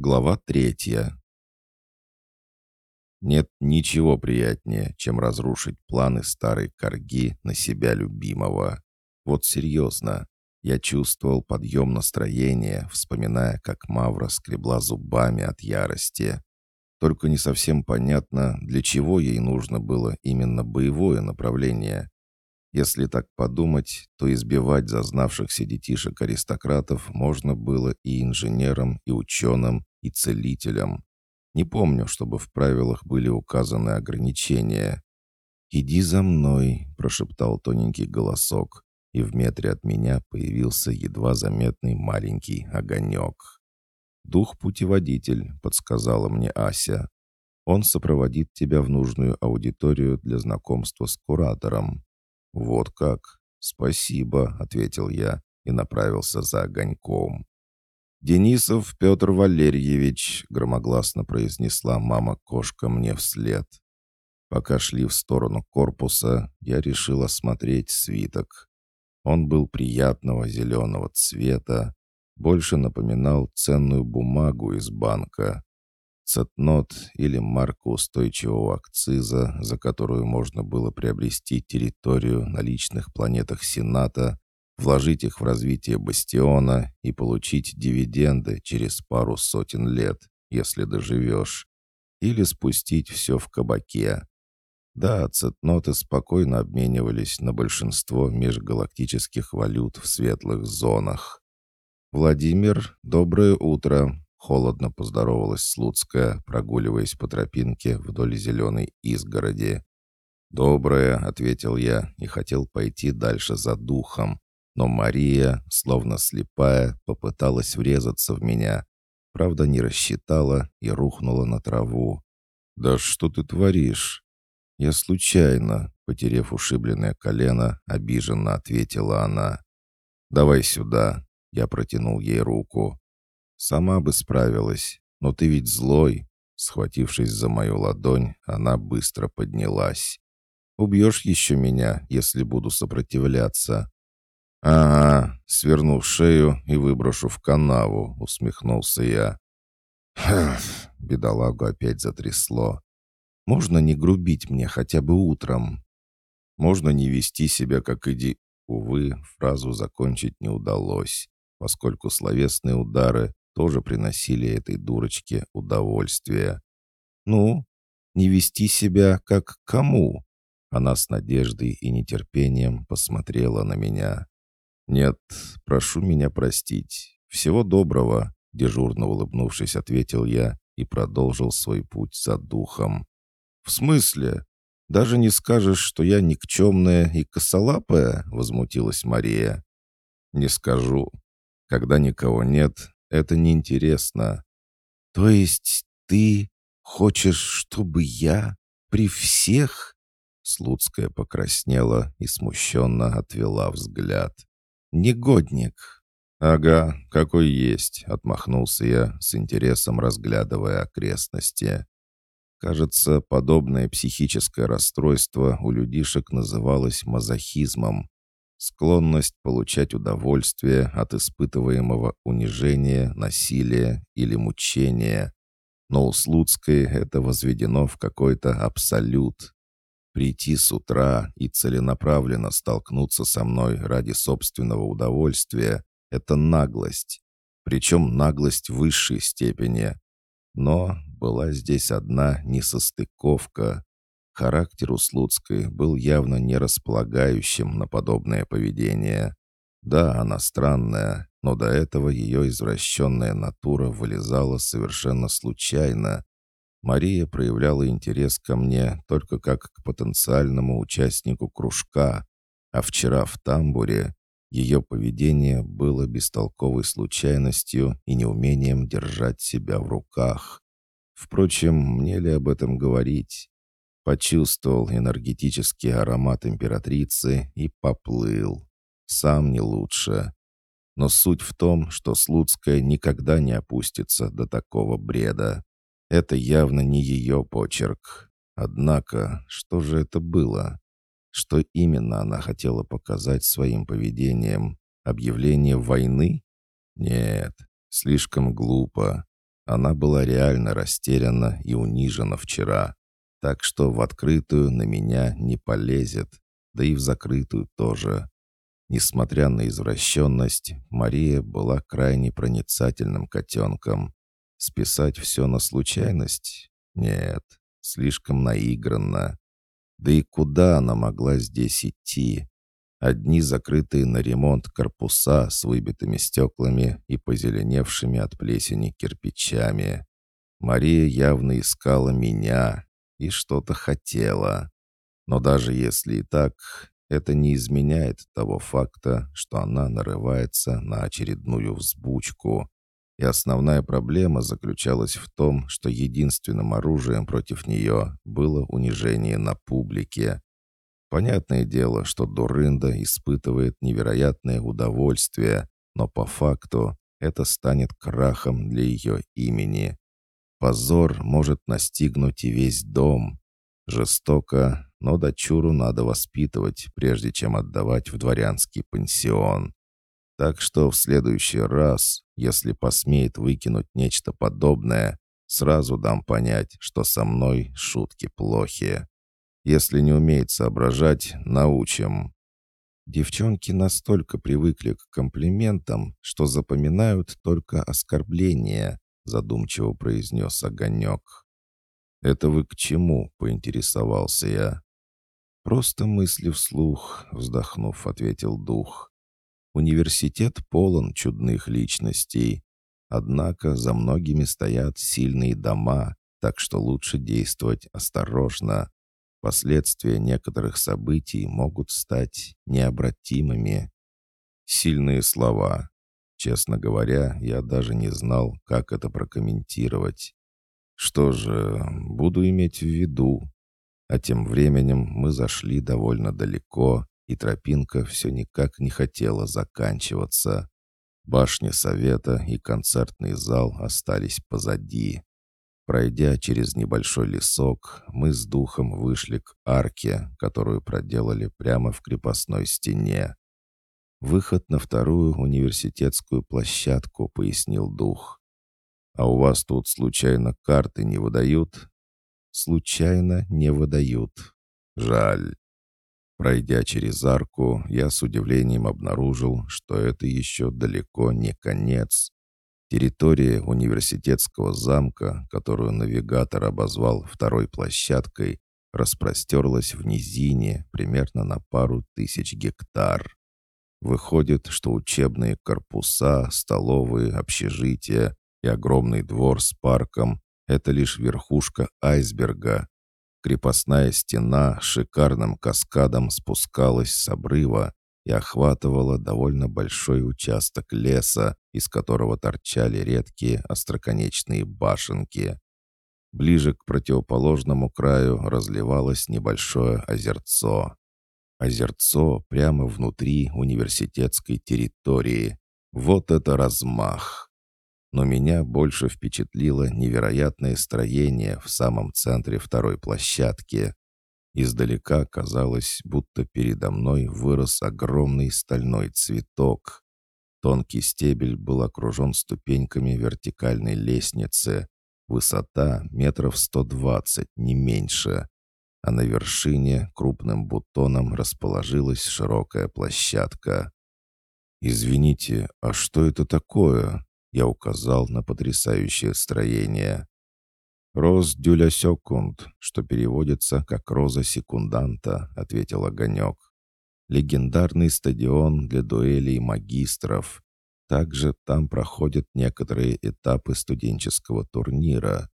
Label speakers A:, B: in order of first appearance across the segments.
A: Глава третья. Нет ничего приятнее, чем разрушить планы старой корги на себя любимого. Вот серьезно, я чувствовал подъем настроения, вспоминая, как Мавра скребла зубами от ярости. Только не совсем понятно, для чего ей нужно было именно боевое направление. Если так подумать, то избивать зазнавшихся детишек-аристократов можно было и инженерам, и ученым, и целителям. Не помню, чтобы в правилах были указаны ограничения. «Иди за мной», — прошептал тоненький голосок, и в метре от меня появился едва заметный маленький огонек. «Дух-путеводитель», — подсказала мне Ася. «Он сопроводит тебя в нужную аудиторию для знакомства с куратором». «Вот как? Спасибо», — ответил я и направился за огоньком. «Денисов Петр Валерьевич», — громогласно произнесла мама-кошка мне вслед. Пока шли в сторону корпуса, я решил осмотреть свиток. Он был приятного зеленого цвета, больше напоминал ценную бумагу из банка. Цетнот или марка устойчивого акциза, за которую можно было приобрести территорию на личных планетах Сената, вложить их в развитие бастиона и получить дивиденды через пару сотен лет, если доживешь, или спустить все в кабаке. Да, цетноты спокойно обменивались на большинство межгалактических валют в светлых зонах. «Владимир, доброе утро!» — холодно поздоровалась Слуцкая, прогуливаясь по тропинке вдоль зеленой изгороди. «Доброе», — ответил я и хотел пойти дальше за духом, но Мария, словно слепая, попыталась врезаться в меня. Правда, не рассчитала и рухнула на траву. «Да что ты творишь?» «Я случайно», — потерев ушибленное колено, обиженно ответила она. «Давай сюда», — я протянул ей руку. «Сама бы справилась, но ты ведь злой». Схватившись за мою ладонь, она быстро поднялась. «Убьешь еще меня, если буду сопротивляться?» «Ага, сверну шею и выброшу в канаву», — усмехнулся я. «Хф!» — бедолагу опять затрясло. «Можно не грубить мне хотя бы утром?» «Можно не вести себя, как иди...» Увы, фразу закончить не удалось, поскольку словесные удары тоже приносили этой дурочке удовольствие. «Ну, не вести себя как кому?» Она с надеждой и нетерпением посмотрела на меня. «Нет, прошу меня простить. Всего доброго», — дежурно улыбнувшись, ответил я и продолжил свой путь за духом. «В смысле? Даже не скажешь, что я никчемная и косолапая?» — возмутилась Мария. «Не скажу. Когда никого нет, это неинтересно». «То есть ты хочешь, чтобы я при всех?» Слуцкая покраснела и смущенно отвела взгляд. «Негодник». «Ага, какой есть», — отмахнулся я, с интересом разглядывая окрестности. Кажется, подобное психическое расстройство у людишек называлось мазохизмом. Склонность получать удовольствие от испытываемого унижения, насилия или мучения. Но у Слуцкой это возведено в какой-то абсолют, Прийти с утра и целенаправленно столкнуться со мной ради собственного удовольствия — это наглость. Причем наглость высшей степени. Но была здесь одна несостыковка. Характер у Слуцкой был явно не располагающим на подобное поведение. Да, она странная, но до этого ее извращенная натура вылезала совершенно случайно, Мария проявляла интерес ко мне только как к потенциальному участнику кружка, а вчера в тамбуре ее поведение было бестолковой случайностью и неумением держать себя в руках. Впрочем, мне ли об этом говорить? Почувствовал энергетический аромат императрицы и поплыл. Сам не лучше. Но суть в том, что Слуцкая никогда не опустится до такого бреда. Это явно не ее почерк. Однако, что же это было? Что именно она хотела показать своим поведением? Объявление войны? Нет, слишком глупо. Она была реально растеряна и унижена вчера, так что в открытую на меня не полезет, да и в закрытую тоже. Несмотря на извращенность, Мария была крайне проницательным котенком. Списать все на случайность? Нет, слишком наигранно. Да и куда она могла здесь идти? Одни закрытые на ремонт корпуса с выбитыми стеклами и позеленевшими от плесени кирпичами. Мария явно искала меня и что-то хотела. Но даже если и так, это не изменяет того факта, что она нарывается на очередную взбучку. И основная проблема заключалась в том, что единственным оружием против нее было унижение на публике. Понятное дело, что Дурында испытывает невероятное удовольствие, но по факту это станет крахом для ее имени. Позор может настигнуть и весь дом. Жестоко, но дочуру надо воспитывать, прежде чем отдавать в дворянский пансион. Так что в следующий раз, если посмеет выкинуть нечто подобное, сразу дам понять, что со мной шутки плохи. Если не умеет соображать, научим. Девчонки настолько привыкли к комплиментам, что запоминают только оскорбления, задумчиво произнес Огонек. «Это вы к чему?» — поинтересовался я. «Просто мысли вслух», — вздохнув, ответил дух. «Университет полон чудных личностей. Однако за многими стоят сильные дома, так что лучше действовать осторожно. Последствия некоторых событий могут стать необратимыми». Сильные слова. Честно говоря, я даже не знал, как это прокомментировать. Что же, буду иметь в виду. А тем временем мы зашли довольно далеко, и тропинка все никак не хотела заканчиваться. Башня совета и концертный зал остались позади. Пройдя через небольшой лесок, мы с духом вышли к арке, которую проделали прямо в крепостной стене. «Выход на вторую университетскую площадку», — пояснил дух. «А у вас тут случайно карты не выдают?» случайно не выдают. Жаль. Пройдя через арку, я с удивлением обнаружил, что это еще далеко не конец. Территория университетского замка, которую навигатор обозвал второй площадкой, распростерлась в низине примерно на пару тысяч гектар. Выходит, что учебные корпуса, столовые, общежития и огромный двор с парком это лишь верхушка айсберга. Крепостная стена шикарным каскадом спускалась с обрыва и охватывала довольно большой участок леса, из которого торчали редкие остроконечные башенки. Ближе к противоположному краю разливалось небольшое озерцо. Озерцо прямо внутри университетской территории. Вот это размах! Но меня больше впечатлило невероятное строение в самом центре второй площадки. Издалека казалось, будто передо мной вырос огромный стальной цветок. Тонкий стебель был окружен ступеньками вертикальной лестницы. Высота метров сто двадцать, не меньше. А на вершине крупным бутоном расположилась широкая площадка. «Извините, а что это такое?» Я указал на потрясающее строение. «Роз дюля секунд», что переводится как «роза секунданта», — ответил Огонек. «Легендарный стадион для дуэлей магистров. Также там проходят некоторые этапы студенческого турнира.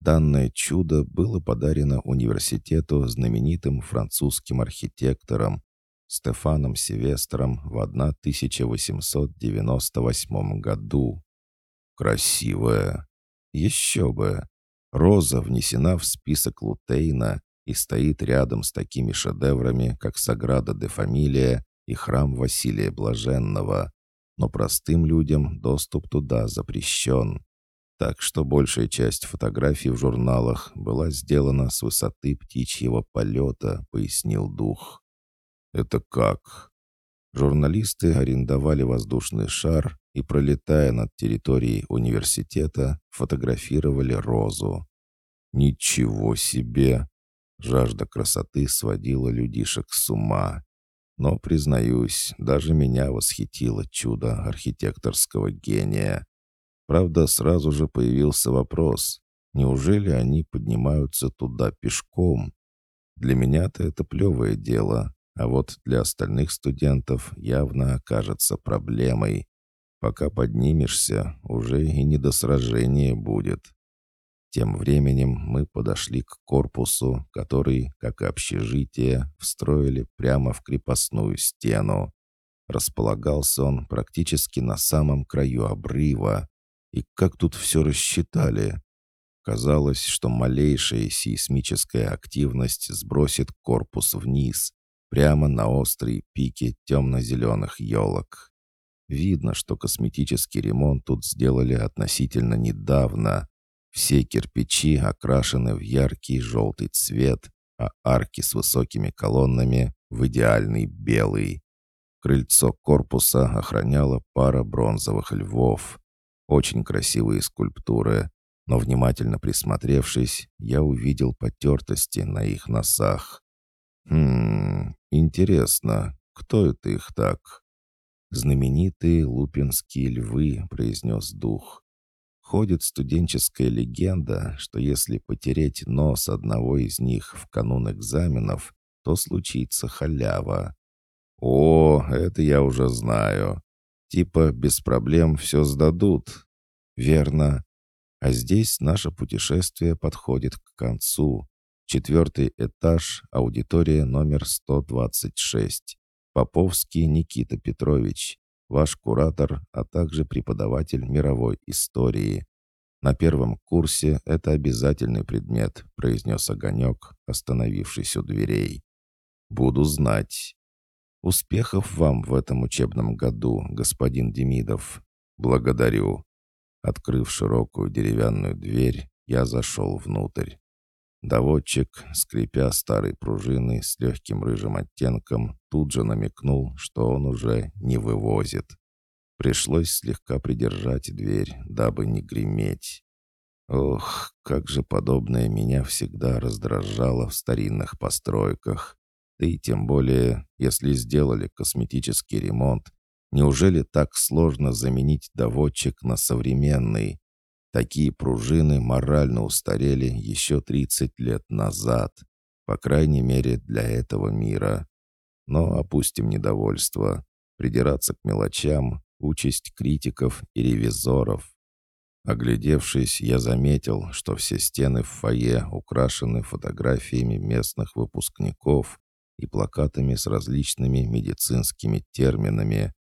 A: Данное чудо было подарено университету знаменитым французским архитектором Стефаном Севестром в 1898 году. Красивая. Еще бы. Роза внесена в список Лутейна и стоит рядом с такими шедеврами, как Саграда де Фамилия и храм Василия Блаженного. Но простым людям доступ туда запрещен. Так что большая часть фотографий в журналах была сделана с высоты птичьего полета, пояснил дух. «Это как?» Журналисты арендовали воздушный шар и, пролетая над территорией университета, фотографировали розу. Ничего себе! Жажда красоты сводила людишек с ума. Но, признаюсь, даже меня восхитило чудо архитекторского гения. Правда, сразу же появился вопрос, неужели они поднимаются туда пешком? Для меня-то это плевое дело, а вот для остальных студентов явно окажется проблемой. Пока поднимешься, уже и не до сражения будет. Тем временем мы подошли к корпусу, который, как общежитие, встроили прямо в крепостную стену. Располагался он практически на самом краю обрыва. И как тут все рассчитали? Казалось, что малейшая сейсмическая активность сбросит корпус вниз, прямо на острые пики темно-зеленых елок. Видно, что косметический ремонт тут сделали относительно недавно. Все кирпичи окрашены в яркий желтый цвет, а арки с высокими колоннами в идеальный белый. Крыльцо корпуса охраняла пара бронзовых львов. Очень красивые скульптуры, но внимательно присмотревшись, я увидел потертости на их носах. Хм, интересно, кто это их так? «Знаменитые лупинские львы», — произнес дух. Ходит студенческая легенда, что если потереть нос одного из них в канун экзаменов, то случится халява. «О, это я уже знаю. Типа без проблем все сдадут». «Верно. А здесь наше путешествие подходит к концу. Четвертый этаж, аудитория номер 126. Поповский Никита Петрович, ваш куратор, а также преподаватель мировой истории. На первом курсе это обязательный предмет, произнес Огонек, остановившись у дверей. Буду знать. Успехов вам в этом учебном году, господин Демидов. Благодарю. Открыв широкую деревянную дверь, я зашел внутрь. Доводчик, скрипя старой пружиной с легким рыжим оттенком, тут же намекнул, что он уже не вывозит. Пришлось слегка придержать дверь, дабы не греметь. Ох, как же подобное меня всегда раздражало в старинных постройках. Да и тем более, если сделали косметический ремонт, неужели так сложно заменить доводчик на современный? Такие пружины морально устарели еще 30 лет назад, по крайней мере для этого мира. Но опустим недовольство. Придираться к мелочам — участь критиков и ревизоров. Оглядевшись, я заметил, что все стены в фойе украшены фотографиями местных выпускников и плакатами с различными медицинскими терминами,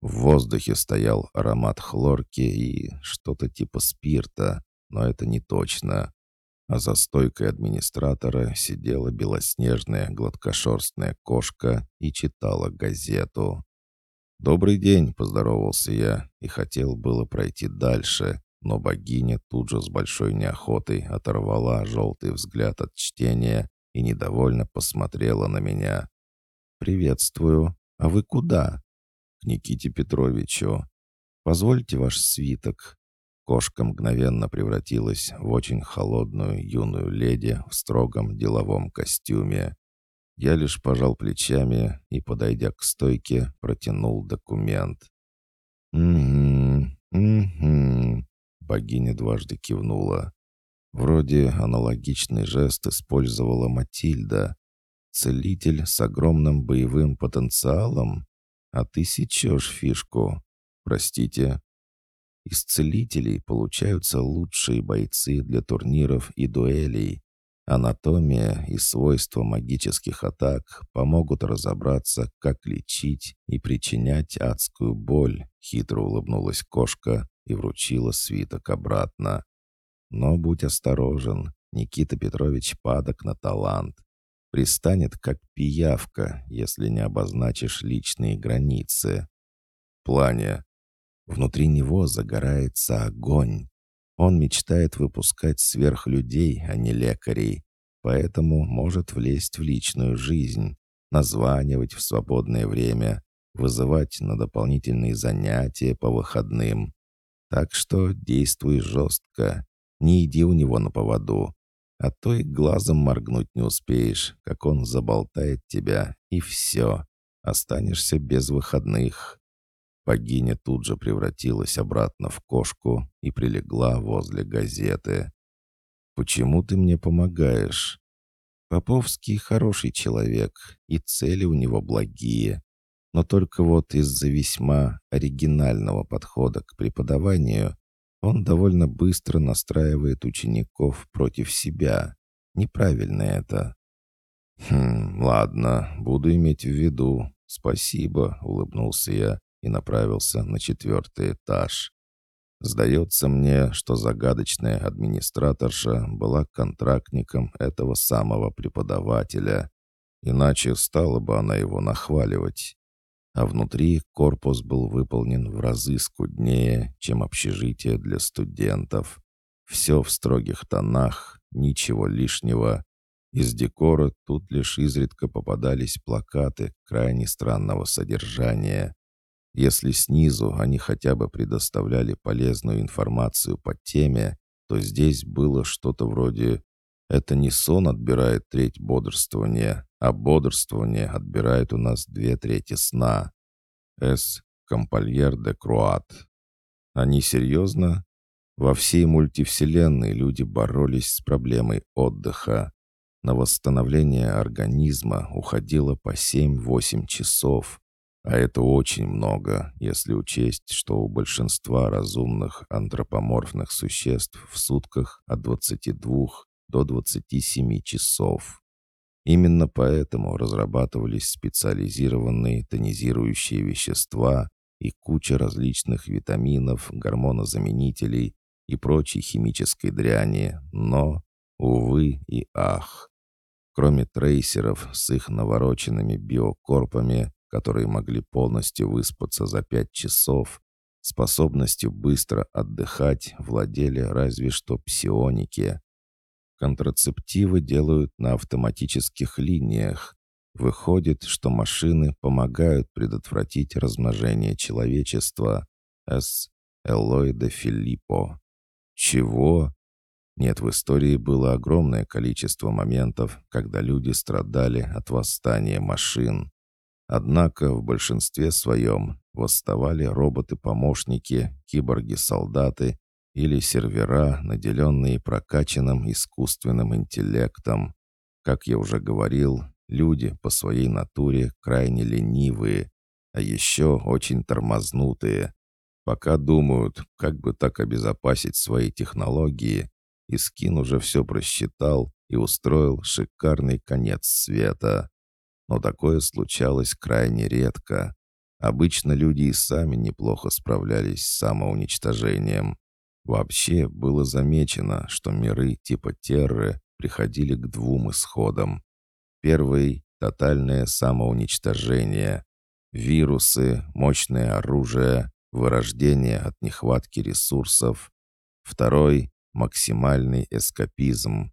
A: в воздухе стоял аромат хлорки и что-то типа спирта, но это не точно. А за стойкой администратора сидела белоснежная гладкошерстная кошка и читала газету. «Добрый день», — поздоровался я и хотел было пройти дальше, но богиня тут же с большой неохотой оторвала желтый взгляд от чтения и недовольно посмотрела на меня. «Приветствую. А вы куда?» К Никите Петровичу. Позвольте ваш свиток». Кошка мгновенно превратилась в очень холодную юную леди в строгом деловом костюме. Я лишь пожал плечами и, подойдя к стойке, протянул документ. «Угу, угу», — богиня дважды кивнула. Вроде аналогичный жест использовала Матильда. Целитель с огромным боевым потенциалом? А ты сечешь фишку. Простите. Из целителей получаются лучшие бойцы для турниров и дуэлей. Анатомия и свойства магических атак помогут разобраться, как лечить и причинять адскую боль, хитро улыбнулась кошка и вручила свиток обратно. Но будь осторожен, Никита Петрович падок на талант пристанет как пиявка, если не обозначишь личные границы. Плане. Внутри него загорается огонь. Он мечтает выпускать сверхлюдей, а не лекарей, поэтому может влезть в личную жизнь, названивать в свободное время, вызывать на дополнительные занятия по выходным. Так что действуй жестко, не иди у него на поводу, а то и глазом моргнуть не успеешь, как он заболтает тебя, и все, останешься без выходных. Богиня тут же превратилась обратно в кошку и прилегла возле газеты. «Почему ты мне помогаешь?» «Поповский хороший человек, и цели у него благие. Но только вот из-за весьма оригинального подхода к преподаванию он довольно быстро настраивает учеников против себя. Неправильно это. «Хм, ладно, буду иметь в виду. Спасибо», — улыбнулся я и направился на четвертый этаж. Сдается мне, что загадочная администраторша была контрактником этого самого преподавателя. Иначе стала бы она его нахваливать а внутри корпус был выполнен в разы скуднее, чем общежитие для студентов. Все в строгих тонах, ничего лишнего. Из декора тут лишь изредка попадались плакаты крайне странного содержания. Если снизу они хотя бы предоставляли полезную информацию по теме, то здесь было что-то вроде «Это не сон отбирает треть бодрствования, а бодрствование отбирает у нас две трети сна. С. Компольер де Круат. Они серьезно? Во всей мультивселенной люди боролись с проблемой отдыха. На восстановление организма уходило по 7-8 часов, а это очень много, если учесть, что у большинства разумных антропоморфных существ в сутках от 22 до 27 часов. Именно поэтому разрабатывались специализированные тонизирующие вещества и куча различных витаминов, гормонозаменителей и прочей химической дряни, но, увы и ах. Кроме трейсеров с их навороченными биокорпами, которые могли полностью выспаться за пять часов, способностью быстро отдыхать владели разве что псионики, Контрацептивы делают на автоматических линиях. Выходит, что машины помогают предотвратить размножение человечества. С. Элой де Филиппо. Чего? Нет, в истории было огромное количество моментов, когда люди страдали от восстания машин. Однако в большинстве своем восставали роботы-помощники, киборги-солдаты или сервера, наделенные прокачанным искусственным интеллектом. Как я уже говорил, люди по своей натуре крайне ленивые, а еще очень тормознутые. Пока думают, как бы так обезопасить свои технологии, Искин уже все просчитал и устроил шикарный конец света. Но такое случалось крайне редко. Обычно люди и сами неплохо справлялись с самоуничтожением. Вообще было замечено, что миры типа Терры приходили к двум исходам. Первый — тотальное самоуничтожение. Вирусы, мощное оружие, вырождение от нехватки ресурсов. Второй — максимальный эскапизм.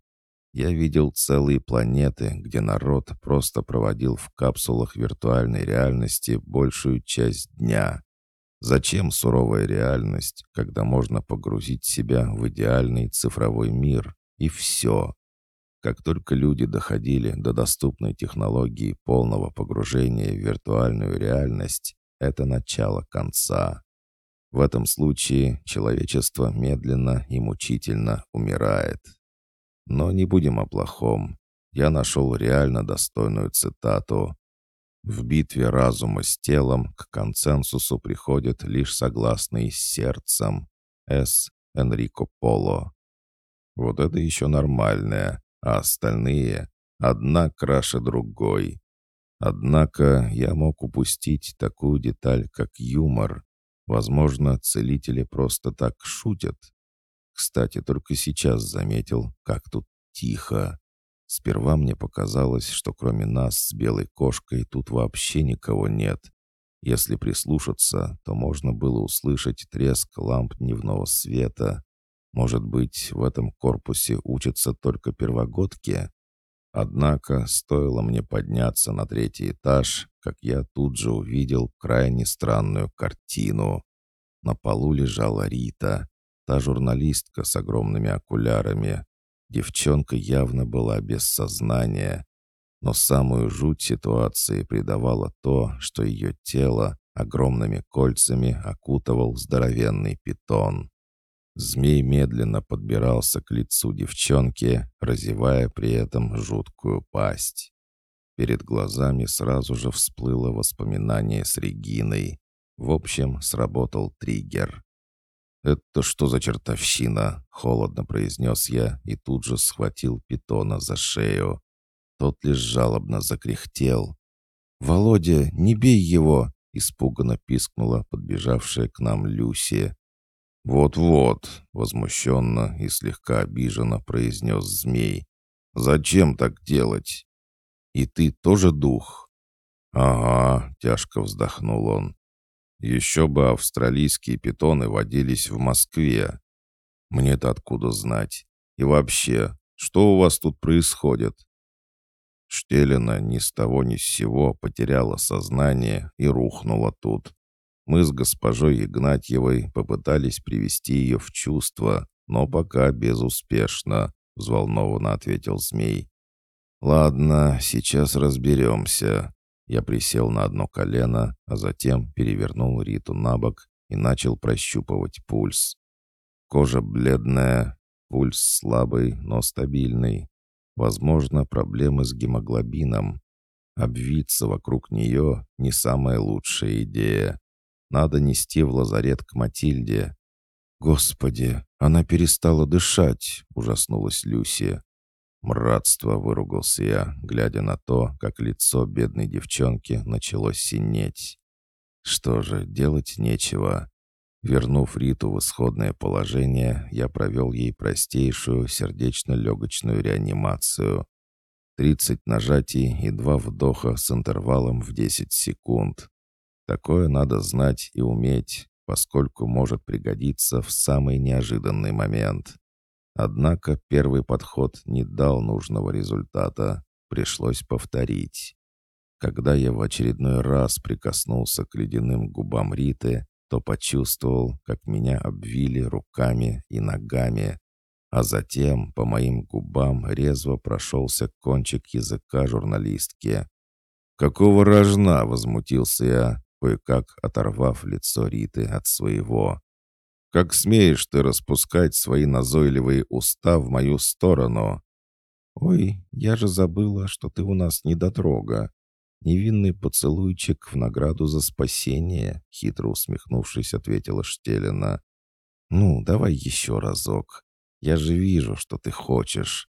A: Я видел целые планеты, где народ просто проводил в капсулах виртуальной реальности большую часть дня. Зачем суровая реальность, когда можно погрузить себя в идеальный цифровой мир? И все. Как только люди доходили до доступной технологии полного погружения в виртуальную реальность, это начало конца. В этом случае человечество медленно и мучительно умирает. Но не будем о плохом. Я нашел реально достойную цитату. В битве разума с телом к консенсусу приходят лишь согласные с сердцем. С. Энрико Поло. Вот это еще нормальное, а остальные — одна краше другой. Однако я мог упустить такую деталь, как юмор. Возможно, целители просто так шутят. Кстати, только сейчас заметил, как тут тихо. Сперва мне показалось, что кроме нас с белой кошкой тут вообще никого нет. Если прислушаться, то можно было услышать треск ламп дневного света. Может быть, в этом корпусе учатся только первогодки? Однако, стоило мне подняться на третий этаж, как я тут же увидел крайне странную картину. На полу лежала Рита, та журналистка с огромными окулярами. Девчонка явно была без сознания. Но самую жуть ситуации придавало то, что ее тело огромными кольцами окутывал здоровенный питон. Змей медленно подбирался к лицу девчонки, разевая при этом жуткую пасть. Перед глазами сразу же всплыло воспоминание с Региной. В общем, сработал триггер. «Это что за чертовщина?» — холодно произнес я и тут же схватил питона за шею. Тот лишь жалобно закряхтел. «Володя, не бей его!» — испуганно пискнула подбежавшая к нам Люси. «Вот-вот», — возмущенно и слегка обиженно произнес змей. «Зачем так делать?» «И ты тоже дух?» «Ага», — тяжко вздохнул он. «Еще бы австралийские питоны водились в Москве. Мне-то откуда знать? И вообще, что у вас тут происходит?» Штелина ни с того ни с сего потеряла сознание и рухнула тут. Мы с госпожой Игнатьевой попытались привести ее в чувство, но пока безуспешно», — взволнованно ответил змей. «Ладно, сейчас разберемся». Я присел на одно колено, а затем перевернул Риту на бок и начал прощупывать пульс. Кожа бледная, пульс слабый, но стабильный. Возможно, проблемы с гемоглобином. Обвиться вокруг нее — не самая лучшая идея. Надо нести в лазарет к Матильде. «Господи, она перестала дышать!» — ужаснулась Люси. «Мратство!» — выругался я, глядя на то, как лицо бедной девчонки начало синеть. Что же, делать нечего. Вернув Риту в исходное положение, я провел ей простейшую сердечно-легочную реанимацию. Тридцать нажатий и два вдоха с интервалом в десять секунд. Такое надо знать и уметь, поскольку может пригодиться в самый неожиданный момент. Однако первый подход не дал нужного результата, пришлось повторить. Когда я в очередной раз прикоснулся к ледяным губам Риты, то почувствовал, как меня обвили руками и ногами, а затем по моим губам резво прошелся кончик языка журналистки. «Какого рожна?» — возмутился я, кое-как оторвав лицо Риты от своего. «Как смеешь ты распускать свои назойливые уста в мою сторону?» «Ой, я же забыла, что ты у нас недотрога. Невинный поцелуйчик в награду за спасение», — хитро усмехнувшись, ответила Штелина. «Ну, давай еще разок. Я же вижу, что ты хочешь».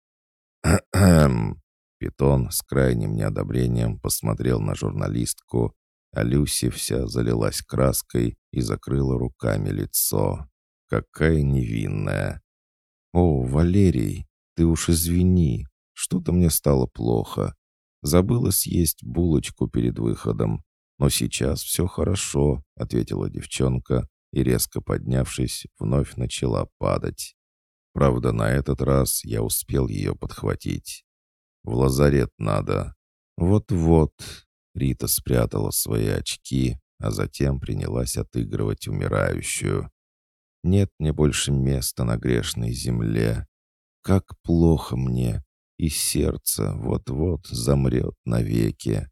A: Питон с крайним неодобрением посмотрел на журналистку, а Люси вся залилась краской и закрыла руками лицо. Какая невинная. «О, Валерий, ты уж извини, что-то мне стало плохо. Забыла съесть булочку перед выходом, но сейчас все хорошо», — ответила девчонка и, резко поднявшись, вновь начала падать. Правда, на этот раз я успел ее подхватить. «В лазарет надо». «Вот-вот», Рита спрятала свои очки, а затем принялась отыгрывать умирающую. «Нет мне больше места на грешной земле. Как плохо мне, и сердце вот-вот замрет навеки.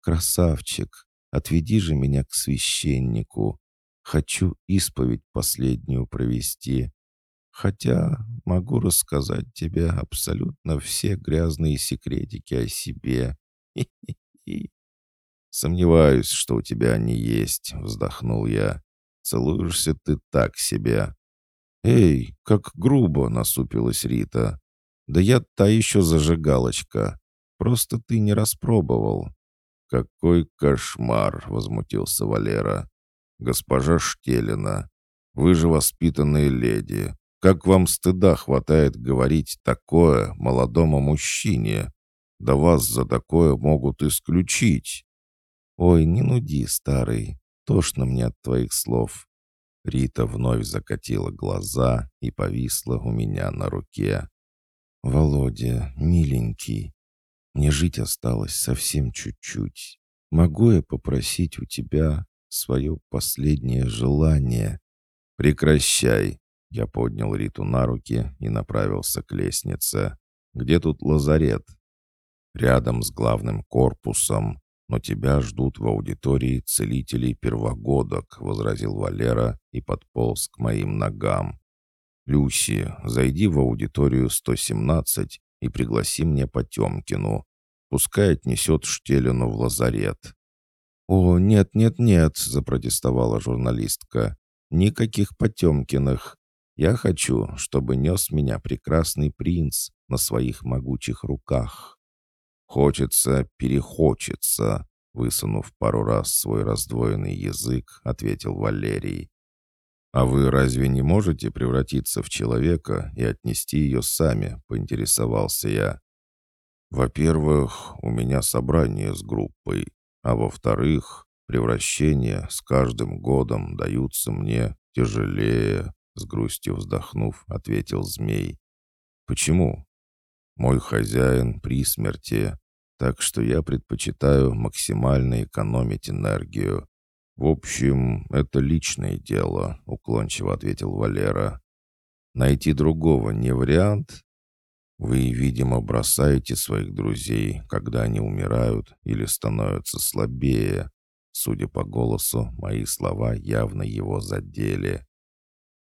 A: Красавчик, отведи же меня к священнику. Хочу исповедь последнюю провести. Хотя могу рассказать тебе абсолютно все грязные секретики о себе. Хи-хи-хи. «Сомневаюсь, что у тебя они есть», — вздохнул я. «Целуешься ты так себе». «Эй, как грубо!» — насупилась Рита. «Да я та еще зажигалочка. Просто ты не распробовал». «Какой кошмар!» — возмутился Валера. «Госпожа Штелина, вы же воспитанные леди. Как вам стыда хватает говорить такое молодому мужчине? Да вас за такое могут исключить». «Ой, не нуди, старый, тошно мне от твоих слов». Рита вновь закатила глаза и повисла у меня на руке. «Володя, миленький, мне жить осталось совсем чуть-чуть. Могу я попросить у тебя свое последнее желание?» «Прекращай!» Я поднял Риту на руки и направился к лестнице. «Где тут лазарет?» «Рядом с главным корпусом, но тебя ждут в аудитории целителей первогодок», — возразил Валера и подполз к моим ногам. «Люси, зайди в аудиторию 117 и пригласи мне Потемкину. Пускай отнесет Штелину в лазарет». «О, нет-нет-нет», — запротестовала журналистка. «Никаких Потемкиных. Я хочу, чтобы нес меня прекрасный принц на своих могучих руках». «Хочется, перехочется», — высунув пару раз свой раздвоенный язык, ответил Валерий. «А вы разве не можете превратиться в человека и отнести ее сами?» — поинтересовался я. «Во-первых, у меня собрание с группой, а во-вторых, превращения с каждым годом даются мне тяжелее», — с грустью вздохнув, ответил змей. «Почему?» «Мой хозяин при смерти, так что я предпочитаю максимально экономить энергию. В общем, это личное дело, уклончиво ответил Валера. Найти другого не вариант? Вы, видимо, бросаете своих друзей, когда они умирают или становятся слабее. Судя по голосу, мои слова явно его задели.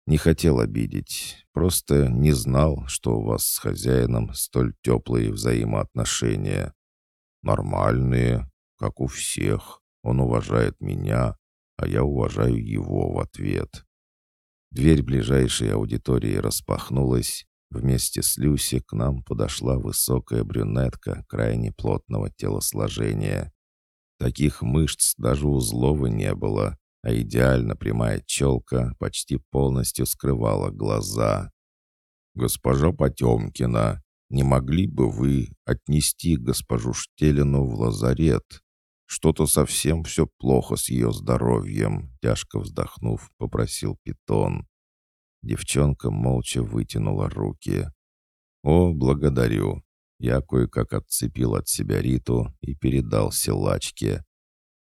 A: Не хотел обидеть, просто не знал, что у вас с хозяином столь теплые взаимоотношения. Нормальные, как у всех. Он уважает меня, а я уважаю его в ответ. Дверь ближайшей аудитории распахнулась. Вместе с Люси к нам подошла высокая брюнетка крайне плотного телосложения. Таких мышц даже у злого не было, а идеально прямая челка почти полностью скрывала глаза. «Госпожа Потемкина, не могли бы вы отнести госпожу Штелину в лазарет? Что-то совсем все плохо с ее здоровьем», — тяжко вздохнув, попросил Питон. Девчонка молча вытянула руки. «О, благодарю!» Я кое-как отцепил от себя Риту и передал силачке.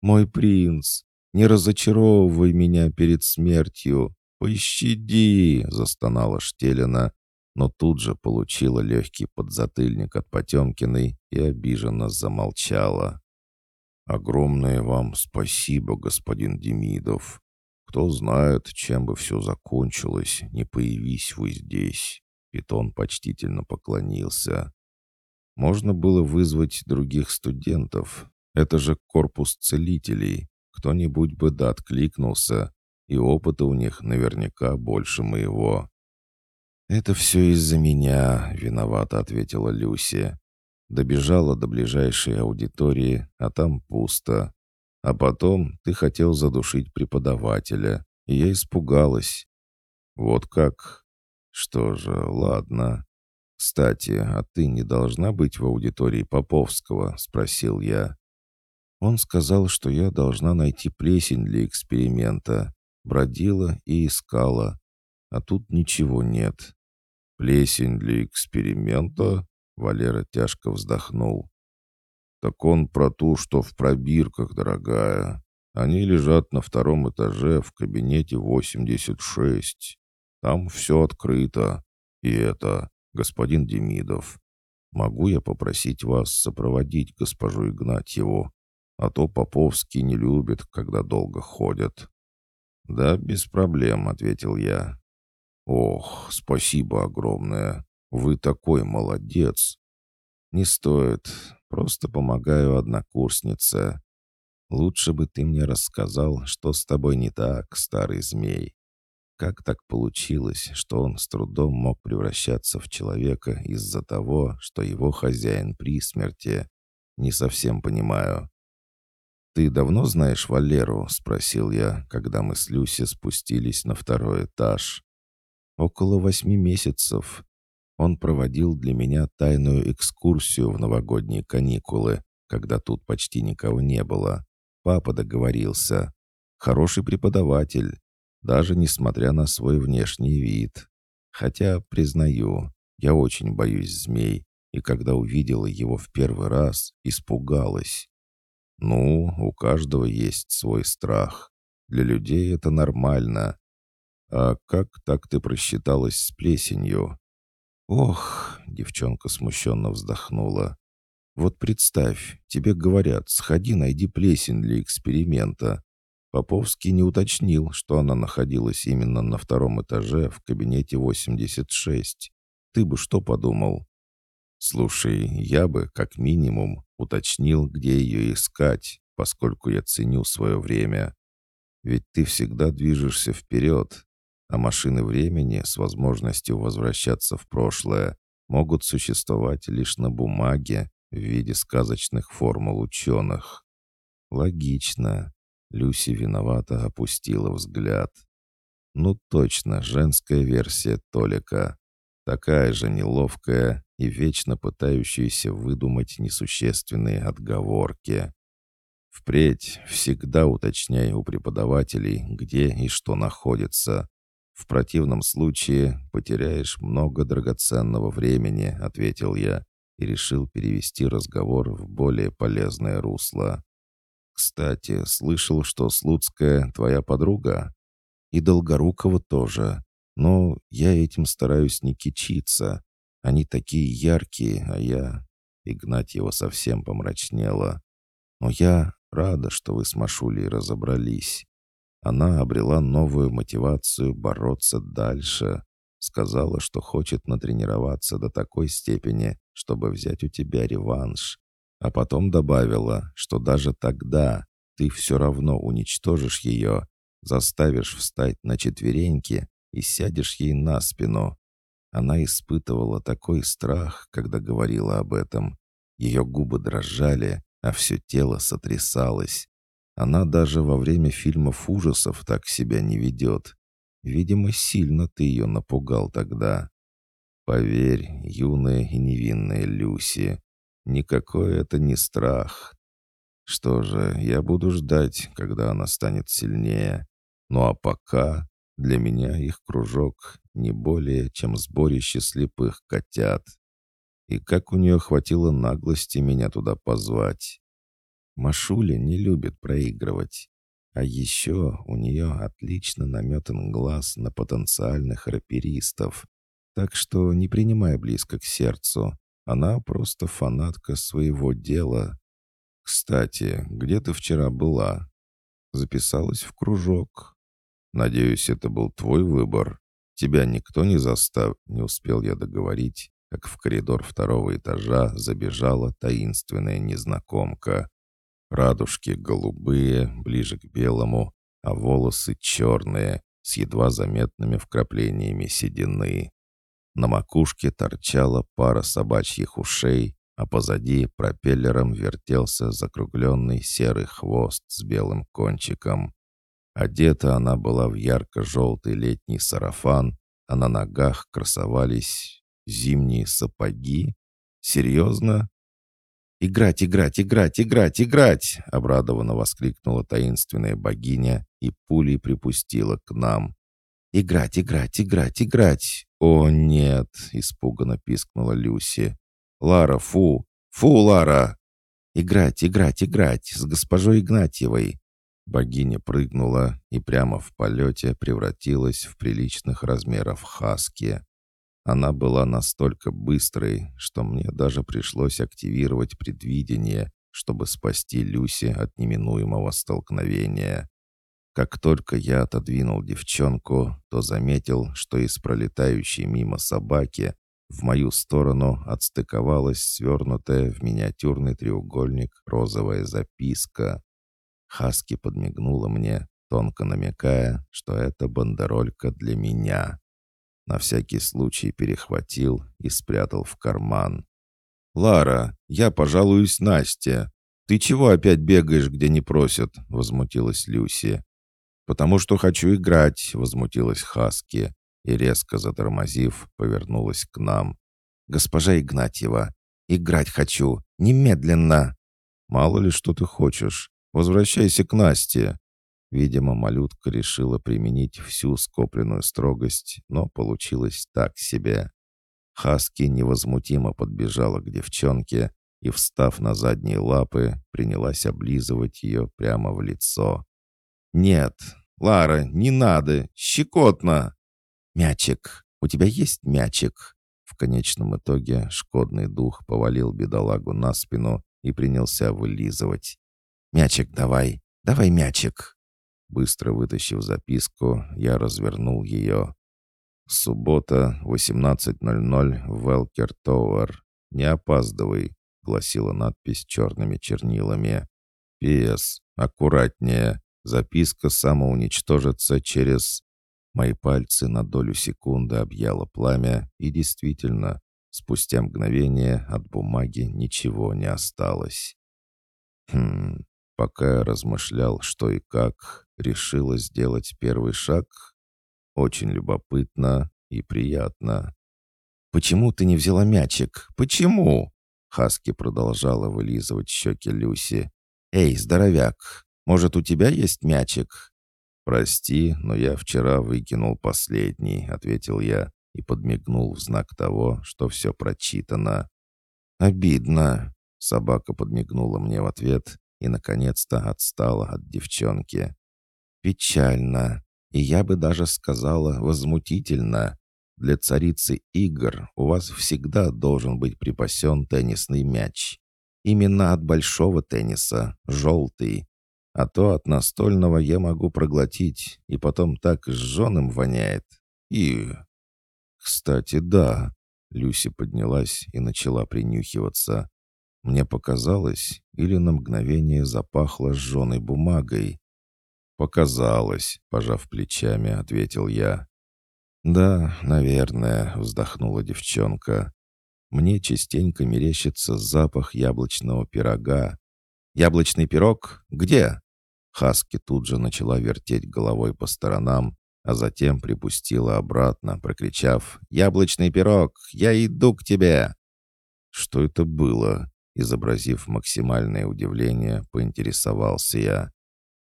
A: «Мой принц, не разочаровывай меня перед смертью! Пощади!» — застонала Штелина, но тут же получила легкий подзатыльник от Потемкиной и обиженно замолчала. «Огромное вам спасибо, господин Демидов. Кто знает, чем бы все закончилось, не появись вы здесь». Питон почтительно поклонился. «Можно было вызвать других студентов. Это же корпус целителей. Кто-нибудь бы да откликнулся, и опыта у них наверняка больше моего». «Это все из-за меня», — виновато ответила Люси. Добежала до ближайшей аудитории, а там пусто. А потом ты хотел задушить преподавателя, и я испугалась. Вот как? Что же, ладно. Кстати, а ты не должна быть в аудитории Поповского? Спросил я. Он сказал, что я должна найти плесень для эксперимента. Бродила и искала. А тут ничего нет. «Плесень для эксперимента?» Валера тяжко вздохнул. «Так он про ту, что в пробирках, дорогая. Они лежат на втором этаже в кабинете 86. Там все открыто. И это, господин Демидов, могу я попросить вас сопроводить госпожу Игнатьеву? А то Поповский не любит, когда долго ходят». «Да, без проблем», — ответил я. «Ох, спасибо огромное. Вы такой молодец!» «Не стоит. Просто помогаю однокурснице. Лучше бы ты мне рассказал, что с тобой не так, старый змей. Как так получилось, что он с трудом мог превращаться в человека из-за того, что его хозяин при смерти? Не совсем понимаю». «Ты давно знаешь Валеру?» — спросил я, когда мы с Люси спустились на второй этаж. Около восьми месяцев. Он проводил для меня тайную экскурсию в новогодние каникулы, когда тут почти никого не было. Папа договорился. Хороший преподаватель, даже несмотря на свой внешний вид. Хотя, признаю, я очень боюсь змей, и когда увидела его в первый раз, испугалась. «Ну, у каждого есть свой страх. Для людей это нормально. А как так ты просчиталась с плесенью?» «Ох!» — девчонка смущенно вздохнула. «Вот представь, тебе говорят, сходи, найди плесень для эксперимента. Поповский не уточнил, что она находилась именно на втором этаже в кабинете 86. Ты бы что подумал? Слушай, я бы, как минимум, уточнил, где ее искать, поскольку я ценю свое время. Ведь ты всегда движешься вперед, а машины времени с возможностью возвращаться в прошлое могут существовать лишь на бумаге в виде сказочных формул ученых. Логично. Люси виновато опустила взгляд. Ну точно, женская версия Толика. Такая же неловкая и вечно пытающаяся выдумать несущественные отговорки. Впредь всегда уточняй у преподавателей, где и что находится. В противном случае потеряешь много драгоценного времени, ответил я и решил перевести разговор в более полезное русло. «Кстати, слышал, что Слуцкая твоя подруга?» «И Долгорукова тоже. Но я этим стараюсь не кичиться. Они такие яркие, а я...» Игнатьева совсем помрачнела. «Но я рада, что вы с Машулей разобрались. Она обрела новую мотивацию бороться дальше. Сказала, что хочет натренироваться до такой степени, чтобы взять у тебя реванш. А потом добавила, что даже тогда ты все равно уничтожишь ее, заставишь встать на четвереньки и сядешь ей на спину. Она испытывала такой страх, когда говорила об этом. Ее губы дрожали, а все тело сотрясалось. Она даже во время фильмов ужасов так себя не ведет. Видимо, сильно ты ее напугал тогда. Поверь, юная и невинная Люси, Никакой это не страх. Что же, я буду ждать, когда она станет сильнее. Ну а пока для меня их кружок не более, чем сборище слепых котят. И как у нее хватило наглости меня туда позвать. Машуля не любит проигрывать. А еще у нее отлично наметан глаз на потенциальных раперистов. Так что не принимай близко к сердцу. Она просто фанатка своего дела. Кстати, где ты вчера была? Записалась в кружок. Надеюсь, это был твой выбор. Тебя никто не застав... Не успел я договорить, как в коридор второго этажа забежала таинственная незнакомка. Радужки голубые, ближе к белому, а волосы черные, с едва заметными вкраплениями седины. На макушке торчала пара собачьих ушей, а позади пропеллером вертелся закругленный серый хвост с белым кончиком. Одета она была в ярко-желтый летний сарафан, а на ногах красовались зимние сапоги. Серьезно? «Играть, играть, играть, играть, играть!» — обрадованно воскликнула таинственная богиня и пулей припустила к нам. «Играть, играть, играть, играть!» «О, нет!» — испуганно пискнула Люси. «Лара, фу! Фу, Лара!» «Играть, играть, играть! С госпожой Игнатьевой!» Богиня прыгнула и прямо в полете превратилась в приличных размеров хаски. Она была настолько быстрой, что мне даже пришлось активировать предвидение, чтобы спасти Люси от неминуемого столкновения. Как только я отодвинул девчонку, то заметил, что из пролетающей мимо собаки в мою сторону отстыковалась свернутая в миниатюрный треугольник розовая записка. Хаски подмигнула мне, тонко намекая, что это бандеролька для меня. На всякий случай перехватил и спрятал в карман. «Лара, я пожалуюсь Насте. Ты чего опять бегаешь, где не просят?» — возмутилась Люси. «Потому что хочу играть», — возмутилась Хаски и, резко затормозив, повернулась к нам. «Госпожа Игнатьева, играть хочу! Немедленно!» «Мало ли что ты хочешь. Возвращайся к Насте!» Видимо, малютка решила применить всю скопленную строгость, но получилось так себе. Хаски невозмутимо подбежала к девчонке и, встав на задние лапы, принялась облизывать ее прямо в лицо. «Нет, Лара, не надо! Щекотно!» «Мячик! У тебя есть мячик?» В конечном итоге шкодный дух повалил бедолагу на спину и принялся вылизывать. «Мячик давай! Давай мячик!» Быстро вытащив записку, я развернул ее. «Суббота, 18.00, Велкер Тоуэр. Не опаздывай гласила надпись черными чернилами. «П.С. Аккуратнее. Записка самоуничтожится через...» Мои пальцы на долю секунды объяло пламя, и действительно, спустя мгновение от бумаги ничего не осталось. Хм, пока я размышлял, что и как, решила сделать первый шаг. Очень любопытно и приятно. «Почему ты не взяла мячик? Почему?» Хаски продолжала вылизывать щеки Люси. «Эй, здоровяк, может, у тебя есть мячик?» «Прости, но я вчера выкинул последний», — ответил я и подмигнул в знак того, что все прочитано. «Обидно», — собака подмигнула мне в ответ и, наконец-то, отстала от девчонки. «Печально, и я бы даже сказала возмутительно. Для царицы игр у вас всегда должен быть припасен теннисный мяч. Именно от большого тенниса, желтый. А то от настольного я могу проглотить, и потом так жженым воняет. И... Кстати, да. Люси поднялась и начала принюхиваться. Мне показалось, или на мгновение запахло сжженной бумагой. «Показалось», — пожав плечами, ответил я. «Да, наверное», — вздохнула девчонка. «Мне частенько мерещится запах яблочного пирога». «Яблочный пирог? Где?» Хаски тут же начала вертеть головой по сторонам, а затем припустила обратно, прокричав «Яблочный пирог! Я иду к тебе!» Что это было? Изобразив максимальное удивление, поинтересовался я.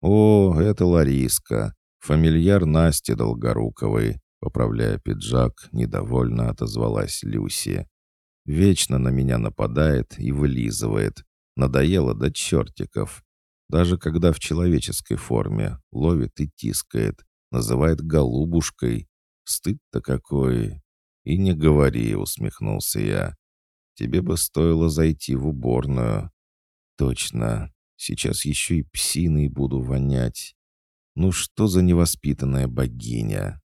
A: «О, это Лариска, фамильяр Насти Долгоруковой. Поправляя пиджак, недовольно отозвалась Люси. «Вечно на меня нападает и вылизывает. Надоело до чертиков. Даже когда в человеческой форме ловит и тискает, называет голубушкой. Стыд-то какой!» «И не говори», — усмехнулся я. «Тебе бы стоило зайти в уборную». «Точно. Сейчас еще и псиной буду вонять. Ну что за невоспитанная богиня?»